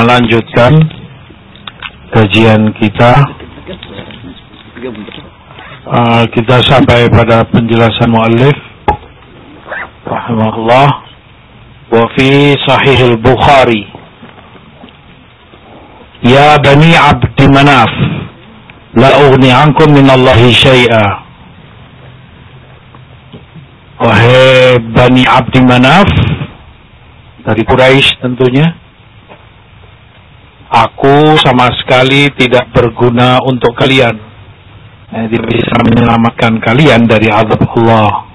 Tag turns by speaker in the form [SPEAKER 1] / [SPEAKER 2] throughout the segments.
[SPEAKER 1] melanjutkan kajian kita. Uh, kita sampai pada penjelasan muallif rahimahullah wa fi sahih al-Bukhari Ya bani Abdi Manaf la ughni ankum min Allahi syai'a Wahai Bani Abdi Manaf dari Quraisy tentunya aku sama sekali tidak berguna untuk kalian. Jadi bisa menyelamatkan kalian dari azab Allah.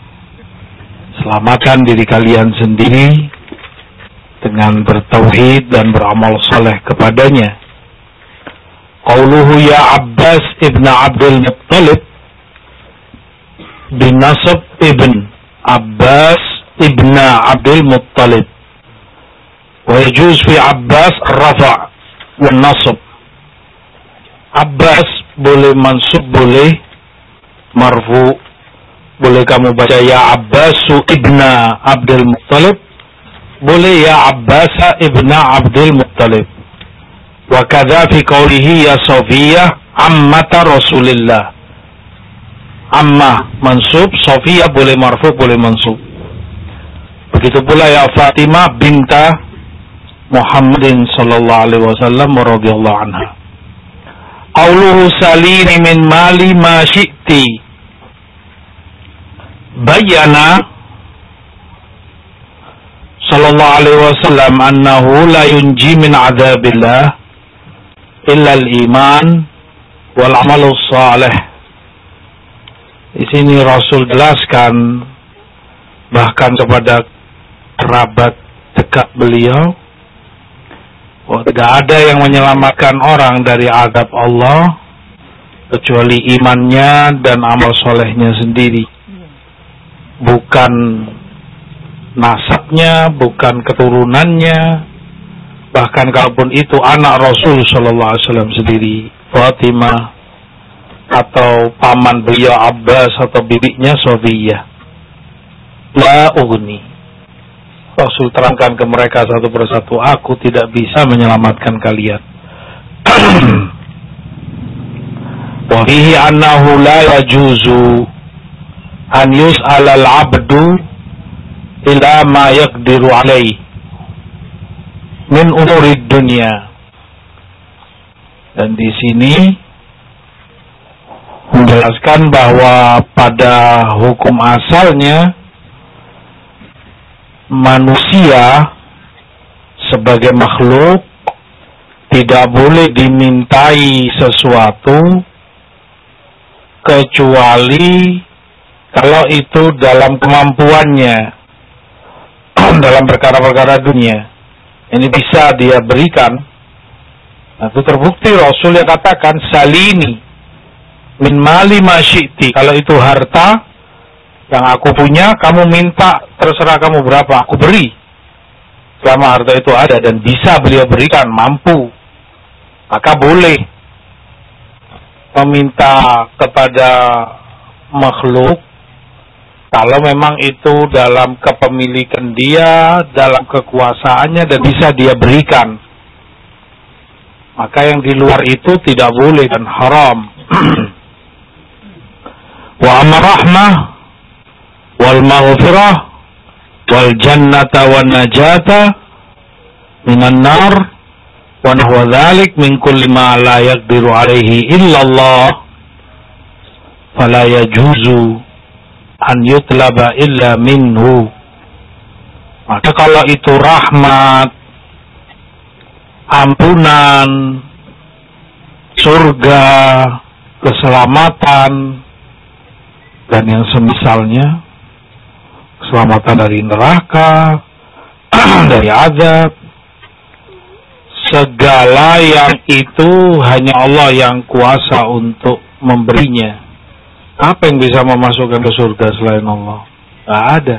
[SPEAKER 1] Selamatkan diri kalian sendiri dengan bertauhid dan beramal soleh kepadanya. Qauluhu ya Abbas ibn Abdul Muttalib bin Nasab ibn Abbas ibn Abdul Muttalib. Wa yajuz fi Abbas dan nasab. Abbas boleh mansub boleh marfu. Boleh kamu baca ya Abbasu ibna Abdul Muttalib. Boleh ya Abbasa ibna Abdul Muttalib. Wa kadza fi qawlihi ya Sofiyah ammata Rasulillah. Amma mansub Sofiyah boleh marfu boleh mansub. Begitu pula ya Fatimah binta Muhammadin sallallahu alaihi wasallam radhiyallahu anha. Qauluhu min mali ma syi'ti. Bayana sallallahu alaihi wasallam annahu la yunji adzabillah illa al-iman wal. Di sini Rasul jelaskan bahkan kepada kerabat dekat beliau Oh, tidak ada yang menyelamatkan orang dari adab Allah kecuali imannya dan amal solehnya sendiri. Bukan nasabnya, bukan keturunannya, bahkan kalaupun itu anak Rasul Shallallahu Alaihi Wasallam sendiri, Fatimah atau paman beliau Abbas atau bibinya Sofiyah. La ugni Rasul terangkan ke mereka satu persatu, aku tidak bisa menyelamatkan kalian. Wahihi annahu la yajuzu an yus'al al-'abdu ila ma yaqdiru alaih min umuri dunia. Dan di sini menjelaskan bahwa pada hukum asalnya manusia sebagai makhluk tidak boleh dimintai sesuatu kecuali kalau itu dalam kemampuannya dalam perkara-perkara dunia. Ini bisa dia berikan. Nah, itu terbukti Rasul yang katakan salini min mali masyiti kalau itu harta yang aku punya kamu minta terserah kamu berapa aku beri selama harta itu ada dan bisa beliau berikan mampu maka boleh meminta kepada makhluk kalau memang itu dalam kepemilikan dia, dalam kekuasaannya dan bisa dia berikan. Maka yang di luar itu tidak boleh dan haram. Wa amarahmah wal maghfirah wal jannata wan najata minan nar wa nahwa dhalik min kulli ma la yaqdiru alaihi illa Allah fala yajuzu an yutlaba illa minhu. Maka kalau itu rahmat ampunan surga keselamatan dan yang semisalnya keselamatan dari neraka, dari azab, segala yang itu hanya Allah yang kuasa untuk memberinya. Apa yang bisa memasukkan ke surga selain Allah? Tidak ada.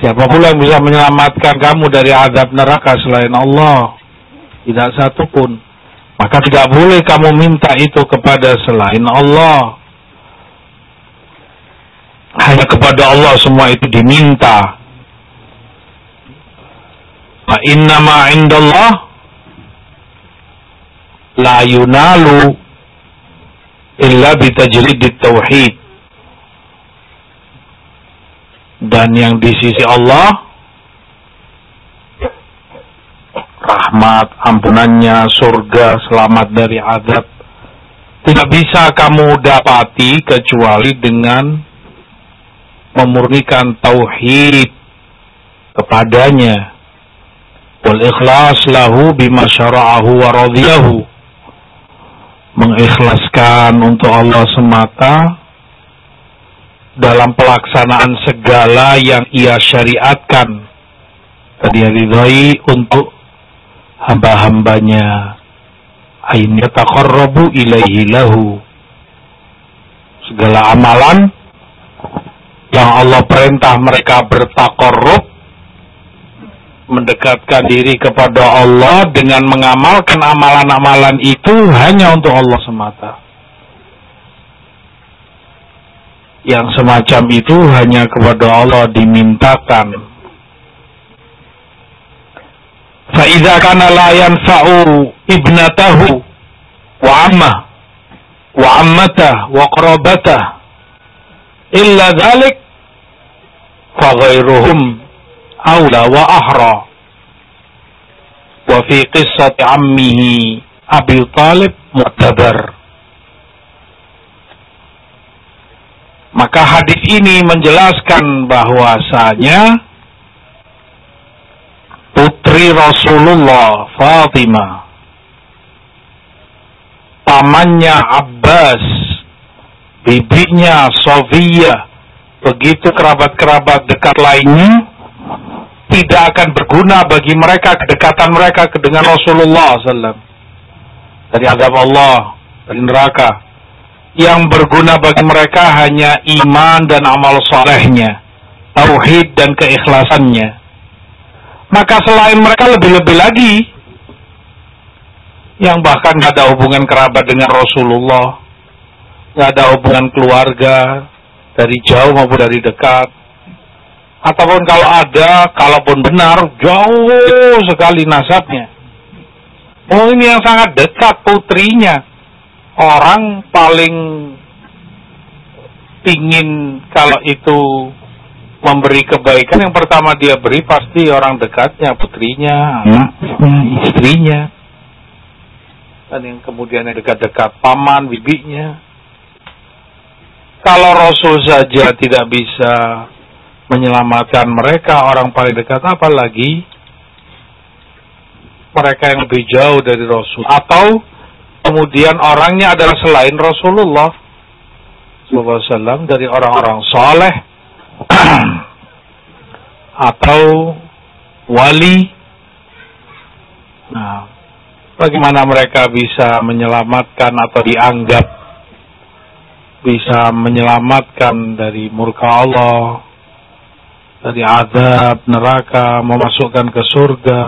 [SPEAKER 1] Siapa pula yang bisa menyelamatkan kamu dari azab neraka selain Allah? Tidak satu pun. Maka tidak boleh kamu minta itu kepada selain Allah hanya kepada Allah semua itu diminta. Fa inna ma indallah la yunalu illa bitajridit tauhid dan yang di sisi Allah rahmat ampunannya surga selamat dari azab tidak bisa kamu dapati kecuali dengan memurnikan tauhid kepadanya. Wal ikhlas lahu bima syara'ahu wa radiyahu. Mengikhlaskan untuk Allah semata dalam pelaksanaan segala yang ia syariatkan. Dan dia ridhai untuk hamba-hambanya. Ain yataqarrabu ilaihi lahu. Segala amalan yang Allah perintah mereka bertakorup mendekatkan diri kepada Allah dengan mengamalkan amalan-amalan itu hanya untuk Allah semata. Yang semacam itu hanya kepada Allah dimintakan. Fa'idha kana ibnatahu illa فغيرهم أولى وأحرى وفي قصة عمه أبي طالب معتبر Maka hadis ini menjelaskan bahwasanya putri Rasulullah Fatimah pamannya Abbas bibinya Sofia begitu kerabat-kerabat dekat lainnya tidak akan berguna bagi mereka kedekatan mereka dengan Rasulullah SAW dari azab Allah dari neraka. Yang berguna bagi mereka hanya iman dan amal solehnya tauhid dan keikhlasannya. Maka selain mereka lebih-lebih lagi yang bahkan gak ada hubungan kerabat dengan Rasulullah, gak ada hubungan keluarga dari jauh maupun dari dekat, ataupun kalau ada, kalaupun benar, jauh sekali nasabnya. Oh ini yang sangat dekat putrinya, orang paling ingin kalau itu memberi kebaikan yang pertama dia beri pasti orang dekatnya, putrinya, anaknya, istrinya. Dan yang kemudian yang dekat-dekat paman, bibinya. Kalau Rasul saja tidak bisa menyelamatkan mereka, orang paling dekat apalagi mereka yang lebih jauh dari Rasul. Atau kemudian orangnya adalah selain Rasulullah SAW dari orang-orang soleh atau wali. Nah, bagaimana mereka bisa menyelamatkan atau dianggap bisa menyelamatkan dari murka Allah, dari azab neraka, memasukkan ke surga.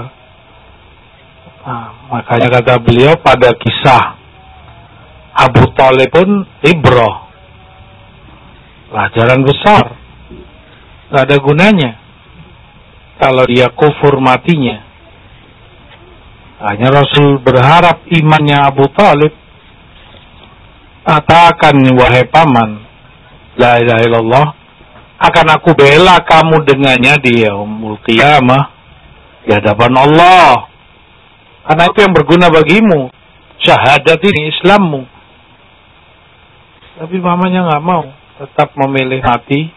[SPEAKER 1] Nah, makanya kata beliau pada kisah Abu Talib pun ibroh pelajaran besar. Gak ada gunanya. Kalau dia kufur matinya. Hanya Rasul berharap imannya Abu Talib. Katakan wahai paman. La ilaha illallah. Akan aku bela kamu dengannya di yaumul qiyamah. Di hadapan Allah. Karena itu yang berguna bagimu. Syahadat ini Islammu. Tapi mamanya nggak mau tetap memilih mati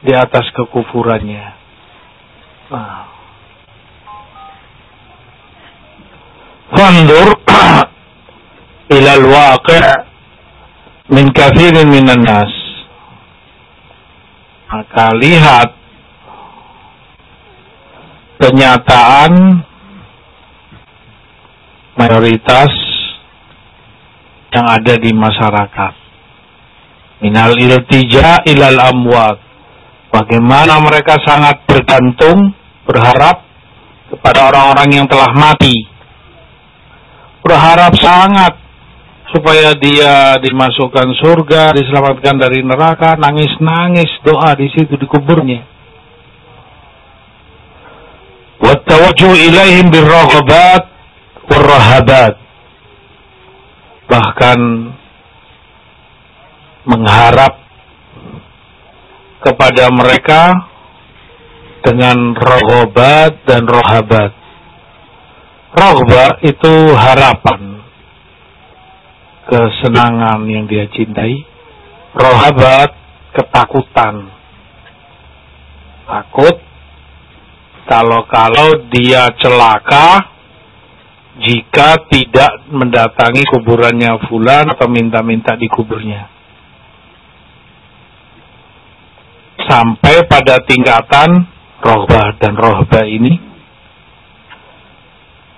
[SPEAKER 1] di atas kekufurannya. Nah. Fandur ila al-waqi' min kathirin minan nas. Maka lihat kenyataan mayoritas yang ada di masyarakat. Minal iltija ilal amwat. Bagaimana mereka sangat bergantung berharap kepada orang-orang yang telah mati. Berharap sangat supaya dia dimasukkan surga diselamatkan dari neraka nangis-nangis doa di situ di kuburnya. Wa tawajjuh ilaihim birraghabat warrahabat. Bahkan mengharap kepada mereka dengan rohobat dan rohabat. Rohba itu harapan, kesenangan yang dia cintai. Rohabat ketakutan, takut kalau-kalau dia celaka jika tidak mendatangi kuburannya fulan atau minta-minta di kuburnya. Sampai pada tingkatan rohbah dan rohbah ini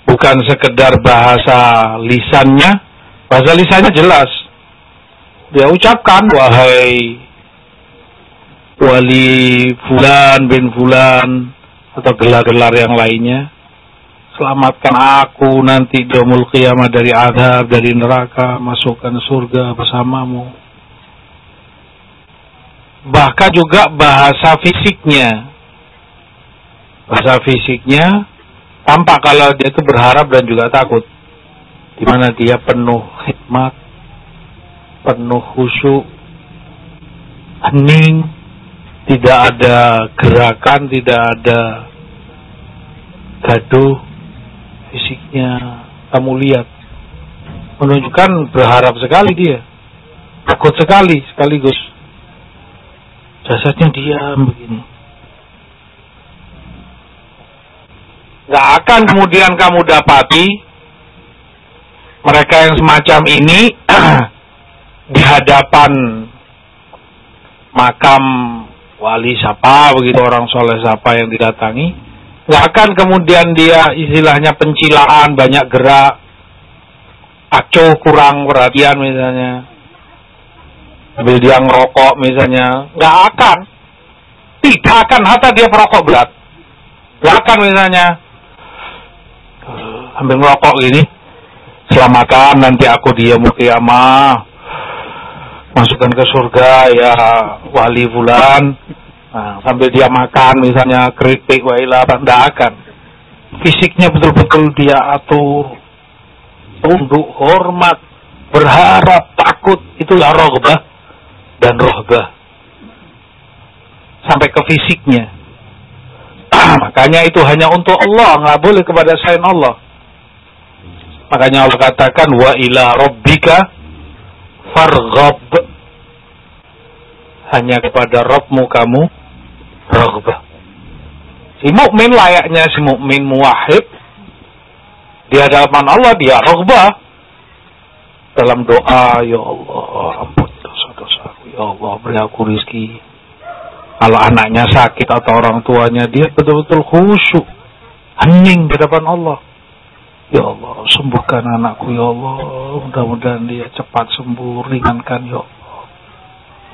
[SPEAKER 1] bukan sekedar bahasa lisannya, bahasa lisannya jelas. Dia ucapkan, wahai wali fulan bin fulan atau gelar-gelar yang lainnya Selamatkan aku nanti di umul kiamat dari adhab, dari neraka, masukkan surga bersamamu. Bahkan juga bahasa fisiknya. Bahasa fisiknya tampak kalau dia itu berharap dan juga takut. Di mana dia penuh hikmat, penuh khusyuk, hening, tidak ada gerakan, tidak ada gaduh, fisiknya. Kamu lihat menunjukkan berharap sekali dia. Takut sekali sekaligus. Jasadnya diam begini. Gak akan kemudian kamu dapati mereka yang semacam ini di hadapan makam wali siapa begitu orang soleh siapa yang didatangi Nggak akan kemudian dia istilahnya pencilaan, banyak gerak, acuh kurang perhatian misalnya. Sambil dia ngerokok misalnya. Nggak akan. Tidak akan, hatta dia perokok berat. Nggak akan misalnya. Sambil ngerokok gini. Selamatkan nanti aku dia kiamah. Masukkan ke surga ya wali bulan Nah, sambil dia makan misalnya keripik wailah tidak akan. Fisiknya betul-betul dia atur. Tunduk, hormat, berharap, takut. Itulah rohbah dan rohbah. Sampai ke fisiknya. Makanya itu hanya untuk Allah, nggak boleh kepada selain Allah. Makanya Allah katakan wa ila rabbika farghab. Hanya kepada Rabbmu kamu raghbah. Si mukmin layaknya si mukmin muwahhid di hadapan Allah dia raghbah dalam doa ya Allah ampun dosa-dosaku ya Allah beri aku rizki kalau anaknya sakit atau orang tuanya dia betul-betul khusyuk hening di hadapan Allah ya Allah sembuhkan anakku ya Allah mudah-mudahan dia cepat sembuh ringankan ya Allah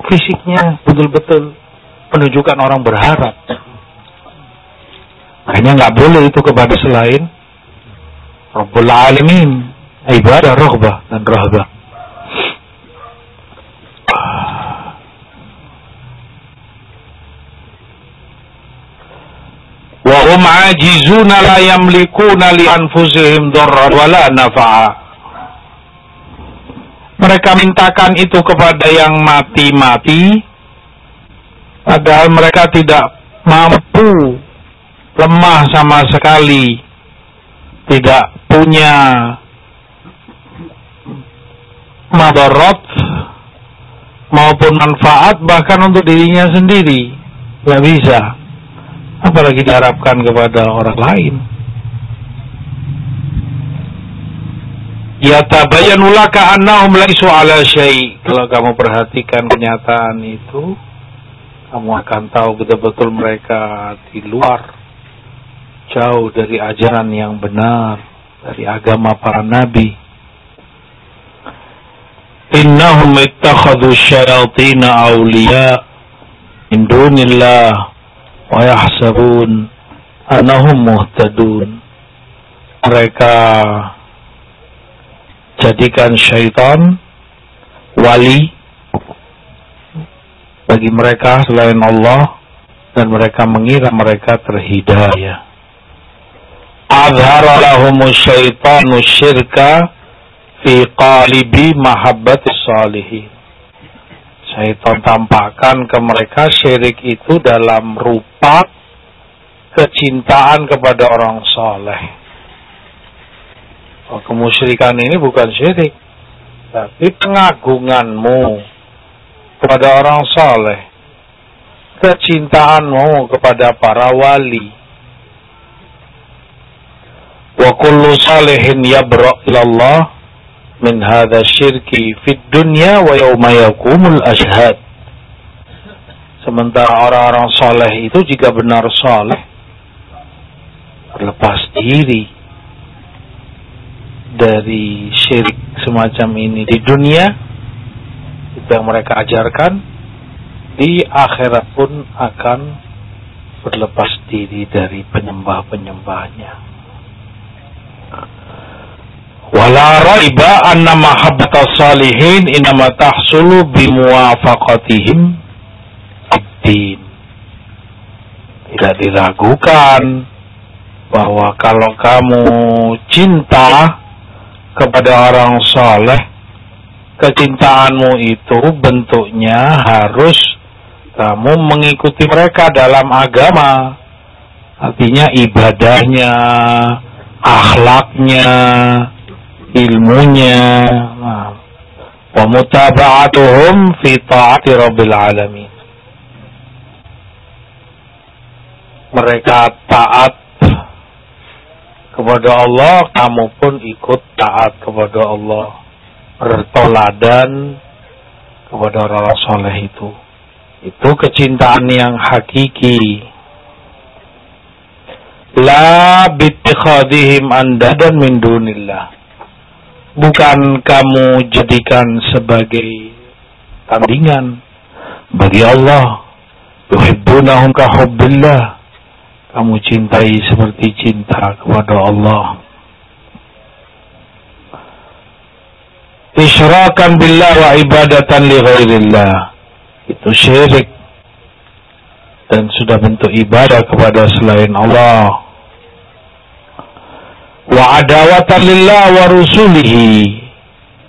[SPEAKER 1] fisiknya betul-betul menunjukkan orang berharap. Makanya nggak boleh itu kepada selain Rabbul Alamin. Ibadah rohbah dan rohbah. Wa hum ajizuna la yamlikuna li anfusihim darra wala nafa'a. Mereka mintakan itu kepada yang mati-mati Padahal mereka tidak mampu, lemah sama sekali, tidak punya madarat maupun manfaat bahkan untuk dirinya sendiri. Tidak bisa. Apalagi diharapkan kepada orang lain. Ya laka annahum laisu ala syai. Kalau kamu perhatikan kenyataan itu, kamu akan tahu betul-betul mereka di luar jauh dari ajaran yang benar dari agama para nabi innahum ittakhadhu syayatin awliya min dunillah yahsabun annahum muhtadun mereka jadikan syaitan wali bagi mereka selain Allah dan mereka mengira mereka terhidayah. Azhara lahumus syaitanu syirka fi qalibi mahabbati salihin. Syaitan tampakkan ke mereka syirik itu dalam rupa kecintaan kepada orang soleh. Oh, kemusyrikan ini bukan syirik, tapi pengagunganmu kepada orang soleh, kecintaanmu kepada para wali. Wa kullu salihin yabra' ilallah min hadha syirki fid dunya wa yawma yakumul ashhad. Sementara orang-orang soleh itu jika benar soleh, berlepas diri dari syirik semacam ini di dunia, itu yang mereka ajarkan, di akhirat pun akan berlepas diri dari penyembah-penyembahnya. Wala raiba anna mahabbata salihin inama tahsulu bimuwafaqatihim abdin. Tidak diragukan bahwa kalau kamu cinta kepada orang soleh, kecintaanmu itu bentuknya harus kamu mengikuti mereka dalam agama. Artinya ibadahnya, akhlaknya, ilmunya. Wa mutaba'atuhum fi ta'ati rabbil alamin. Mereka taat kepada Allah kamu pun ikut taat kepada Allah. Bertoladan kepada orang soleh itu. Itu kecintaan yang hakiki. La bittikhadihim andadan min dunillah bukan kamu jadikan sebagai tandingan bagi Allah. Kamu cintai seperti cinta kepada Allah. Isyrakan billah wa ibadatan li ghairillah. Itu syirik. Dan sudah bentuk ibadah kepada selain Allah wa adawatan lillah wa rusulihi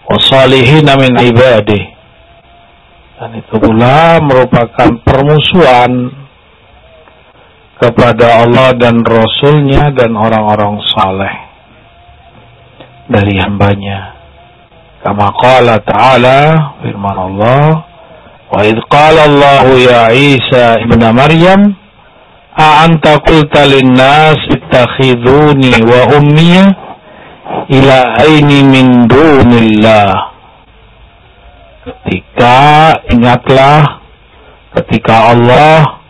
[SPEAKER 1] wa salihin min ibadih dan itu pula merupakan permusuhan kepada Allah dan Rasulnya dan orang-orang saleh dari hambanya. Kama qala ta'ala firman Allah wa idh qala Allah ya Isa ibn Maryam a'anta qulta linnas ittakhiduni wa ummiya aini min dunillah. Ketika ingatlah ketika Allah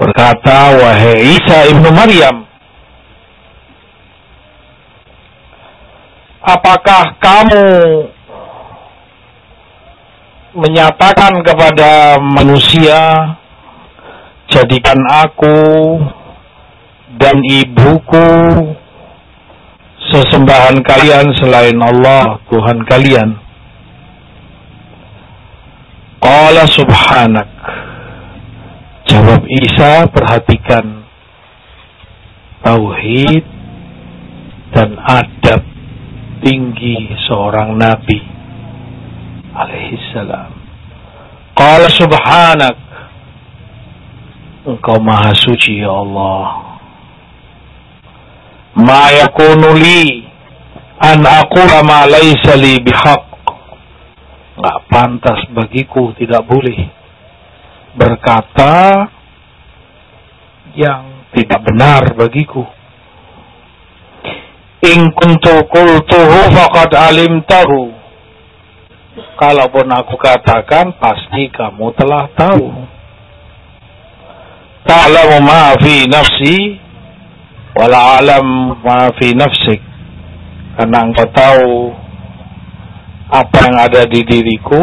[SPEAKER 1] berkata wahai Isa ibnu Maryam apakah kamu menyatakan kepada manusia jadikan aku dan ibuku sesembahan kalian selain Allah Tuhan kalian. Qala subhanak. Jawab Isa perhatikan. Tauhid dan adab tinggi seorang Nabi. Alaihissalam. Qala subhanak Engkau maha suci ya Allah. Ma yakunu li an aqula ma laysa li bihaq. Enggak pantas bagiku, tidak boleh berkata yang tidak benar bagiku. In kuntu qultuhu faqad alimtahu. Kalaupun aku katakan pasti kamu telah tahu ta'lamu ma fi nafsi wala alam ma fi nafsik. Karena engkau tahu apa yang ada di diriku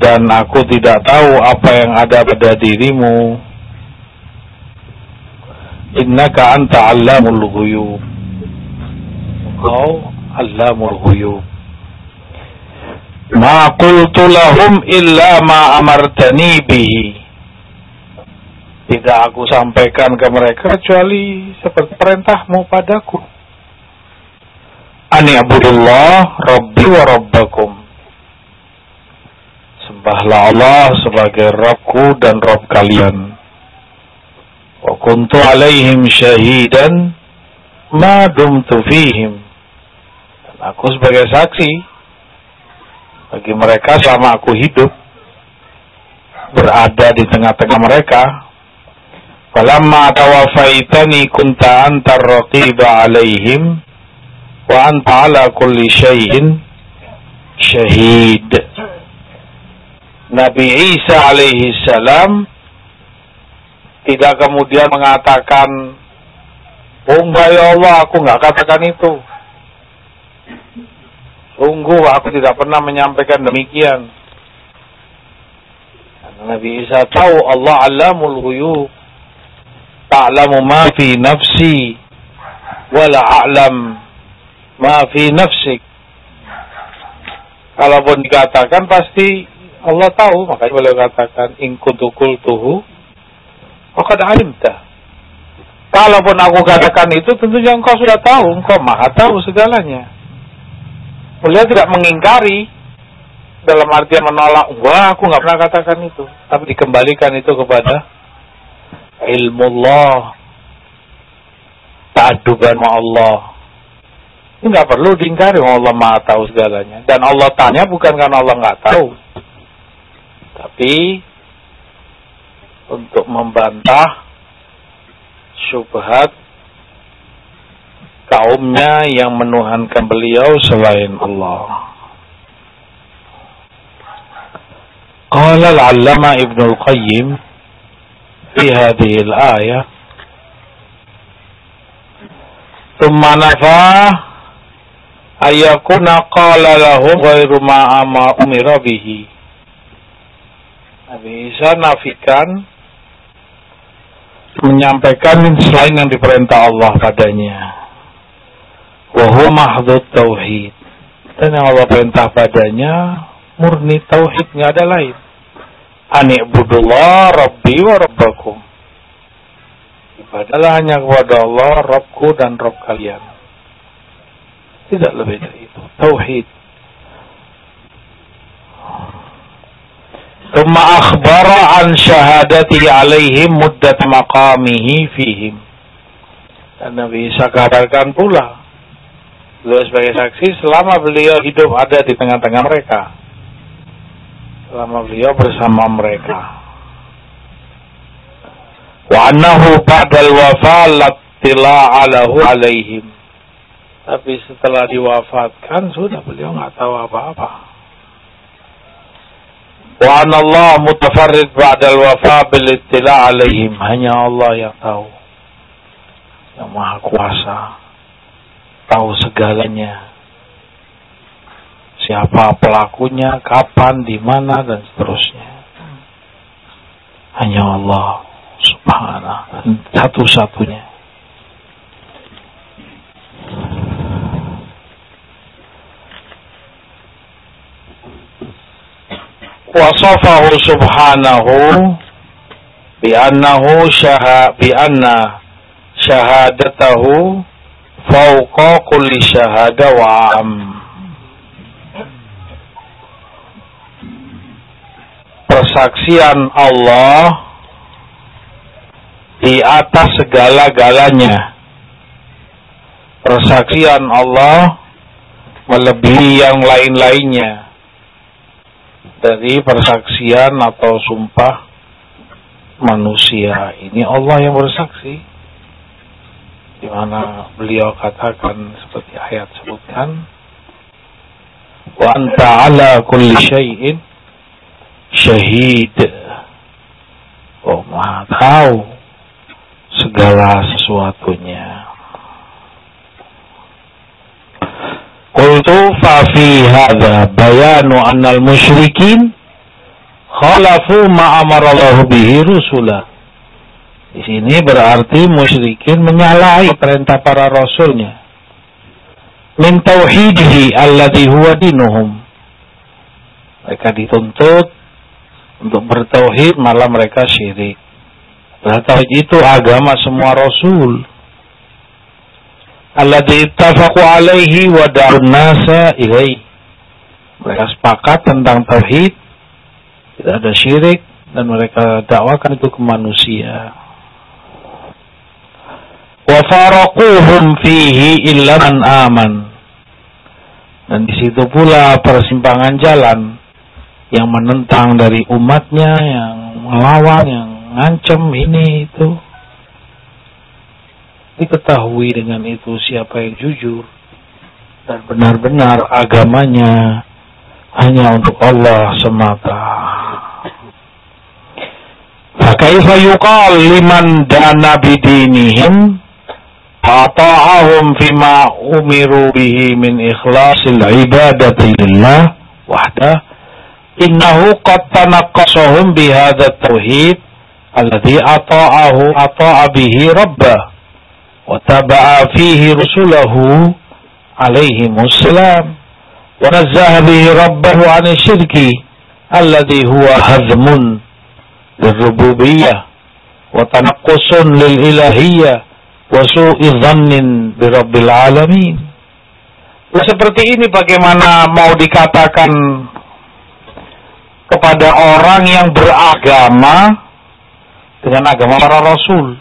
[SPEAKER 1] dan aku tidak tahu apa yang ada pada dirimu. Innaka anta allamul ghuyub. Engkau allamul ghuyub. Ma qultu lahum illa ma amartani bihi tidak aku sampaikan ke mereka kecuali seperti perintahmu padaku. Ani abudullah Rabbi wa Rabbakum. Sembahlah Allah sebagai Rabbku dan Rabb kalian. Wa kuntu alaihim syahidan ma dumtu fihim. Dan aku sebagai saksi bagi mereka selama aku hidup berada di tengah-tengah mereka. Falamma tawafaitani kunta antar raqiba alaihim wa anta ala kulli syai'in syahid. Nabi Isa alaihi salam tidak kemudian mengatakan, "Oh ya Allah, aku nggak katakan itu." Sungguh aku tidak pernah menyampaikan demikian. Nabi Isa tahu Allah alamul ghuyub. Ta'lamu ma fi nafsi wala a'lam ma fi nafsik. Kalaupun dikatakan pasti Allah tahu, makanya boleh katakan in kuntu qultuhu faqad alimta. Kalaupun aku katakan itu tentunya engkau sudah tahu, engkau maha tahu segalanya. Beliau tidak mengingkari dalam artian menolak, wah aku nggak pernah katakan itu, tapi dikembalikan itu kepada ilmu Allah, ta'aduban Allah, ini nggak perlu diingkari, Allah maha tahu segalanya. Dan Allah tanya bukan karena Allah nggak tahu. Tapi untuk membantah syubhat kaumnya yang menuhankan beliau selain Allah. Qala al-allama Ibnu al-Qayyim fi hadhihi al-ayah ثم نفاه ayakuna qala lahum ghairu ma umira bihi. Nabi Isa nafikan menyampaikan selain yang diperintah Allah padanya. Wa huwa mahdhut tauhid. Dan yang Allah perintah padanya murni tauhid, nggak ada lain. Ani budullah Rabbi wa Rabbakum. Ibadahlah hanya kepada Allah, Rabbku dan Rabb kalian. Tidak lebih dari itu. Tauhid. Tumma akhbara an syahadati alaihim muddat maqamihi fihim. Dan Nabi Isa kabarkan pula. Beliau sebagai saksi selama beliau hidup ada di tengah-tengah mereka. Selama beliau bersama mereka. Wa annahu ba'dal wafa lattila'alahu alaihim tapi setelah diwafatkan sudah beliau nggak tahu apa-apa. Wa Allah mutafarrid ba'dal wafa bil ittila' alaihim. Hanya Allah yang tahu. Yang maha kuasa. Tahu segalanya. Siapa pelakunya, kapan, di mana dan seterusnya. Hanya Allah subhanahu satu-satunya. wasafahu subhanahu bi annahu syaha bi anna syahadatahu fauqa kulli syahada wa persaksian Allah di atas segala-galanya persaksian Allah melebihi yang lain-lainnya dari persaksian atau sumpah manusia. Ini Allah yang bersaksi. Di mana beliau katakan seperti ayat sebutkan wa anta ala kulli syai'in syahid. Oh, Maha tahu segala sesuatunya. Qultu fa fi hadha bayanu annal musyrikin khalafu ma amarallahu bihi rusula. Di sini berarti musyrikin menyalahi perintah para rasulnya. Min tauhidihi alladhi huwa dinuhum. Mereka dituntut untuk bertauhid malah mereka syirik. Berarti itu agama semua rasul. alladhi ittafaqu alaihi wa da'un nasa ilaih. Mereka sepakat tentang tauhid, tidak ada syirik dan mereka dakwakan itu ke manusia. Wa faraquhum fihi illa man aman. Dan di situ pula persimpangan jalan yang menentang dari umatnya, yang melawan, yang ngancem ini itu. Diketahui dengan itu siapa yang jujur dan benar-benar agamanya hanya untuk Allah semata. Fakaifa yuqal liman dana bidinihim ata'ahum fima umiru bihi min ikhlasil ibadati lillah wahdah innahu qad tanaqqasahum bihadha tauhid alladhi ata'ahu ata'a bihi rabbah wa taba'a fihi rusulahu alaihi wassalam wa nazzaha bihi rabbahu 'an syirki alladhi huwa hazmun lirrububiyyah wa tanaqqusun lil ilahiyyah wa su'i dhannin bi rabbil alamin. Seperti ini bagaimana mau dikatakan kepada orang yang beragama dengan agama para rasul.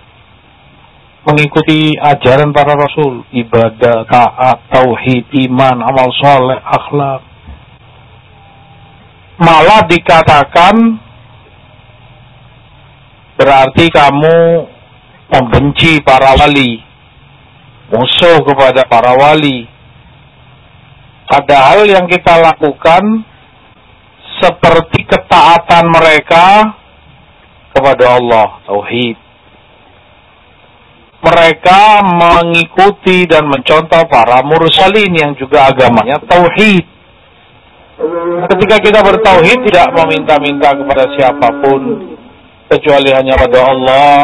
[SPEAKER 1] Mengikuti ajaran para rasul. Ibadah taat tauhid iman amal soleh akhlak. Malah dikatakan berarti kamu membenci para wali. Musuh kepada para wali. Padahal yang kita lakukan seperti ketaatan mereka kepada Allah, tauhid. Mereka mengikuti dan mencontoh para mursalin yang juga agamanya tauhid. Ketika kita bertauhid tidak meminta-minta kepada siapa pun kecuali hanya pada Allah,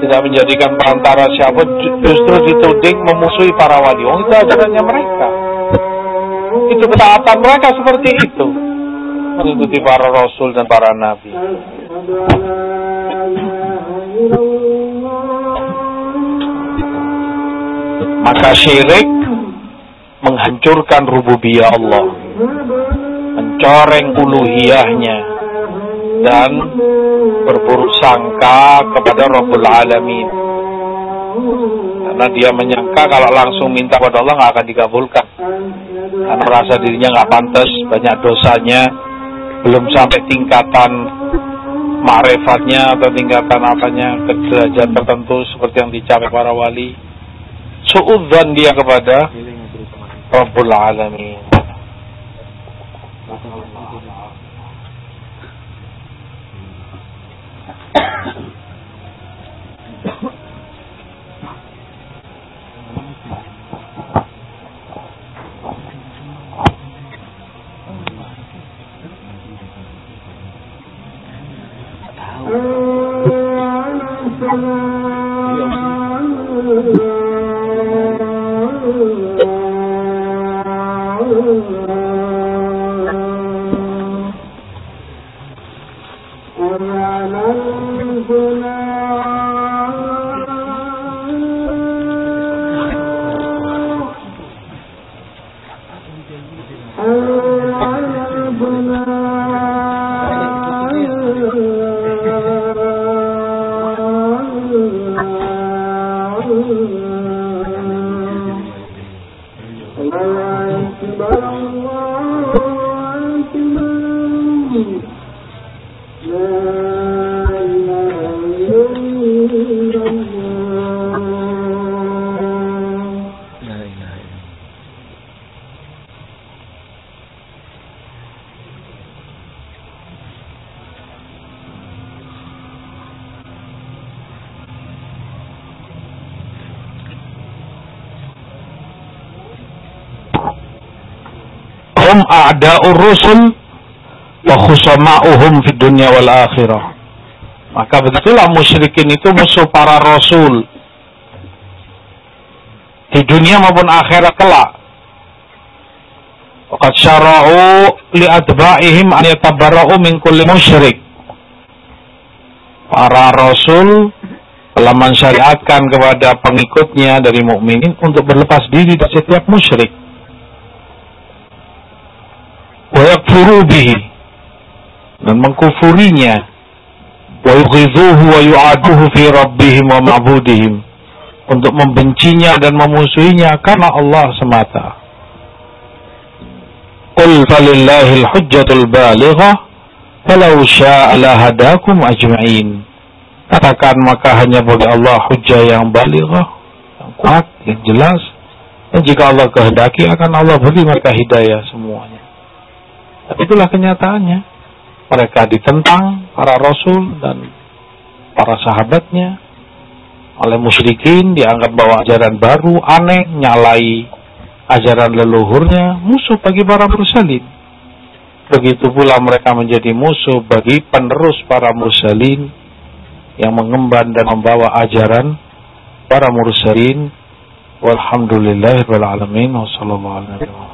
[SPEAKER 1] tidak menjadikan perantara siapa, justru dituding memusuhi para wali. Oh, itu ajarannya mereka. Itu ketaatan mereka seperti itu mengikuti para rasul dan para nabi. Maka syirik menghancurkan rububiyah Allah, mencoreng uluhiyahnya dan berburuk sangka kepada Rabbul Alamin. Karena dia menyangka kalau langsung minta pada Allah nggak akan dikabulkan. Karena merasa dirinya nggak pantas, banyak dosanya, belum sampai tingkatan ma'rifatnya atau tingkatan apanya ke derajat tertentu seperti yang dicapai para wali. Suudzon dia kepada Rabbul Alamin a'da'ur rusul wa khusama'uhum fid dunya wal akhirah. Maka begitulah musyrikin itu musuh para rasul di dunia maupun akhirat kelak. Waqad syara'u li adba'ihim an yatabarra'u min kulli musyrik. Para rasul telah mensyariatkan kepada pengikutnya dari mukminin untuk berlepas diri dari setiap musyrik. Wa yakfuru bihi dan mengkufurinya wa yughidhuhu wa yu'aduhu fi rabbihim wa ma'budihim untuk membencinya dan memusuhinya karena Allah semata. Qul falillahil hujjatul balighah Walau sya'ala hadakum ajma'in. Katakan maka hanya bagi Allah hujah yang balighah, yang kuat, yang jelas. Dan jika Allah kehendaki akan Allah beri mereka hidayah semuanya. Tapi itulah kenyataannya. Mereka ditentang para rasul dan para sahabatnya oleh musyrikin dianggap bahwa ajaran baru aneh nyalai ajaran leluhurnya musuh bagi para mursalin Begitu pula mereka menjadi musuh bagi penerus para mursalin yang mengemban dan membawa ajaran para mursalin. Walhamdulillahirabbil alamin wa sallallahu alaihi wasallam.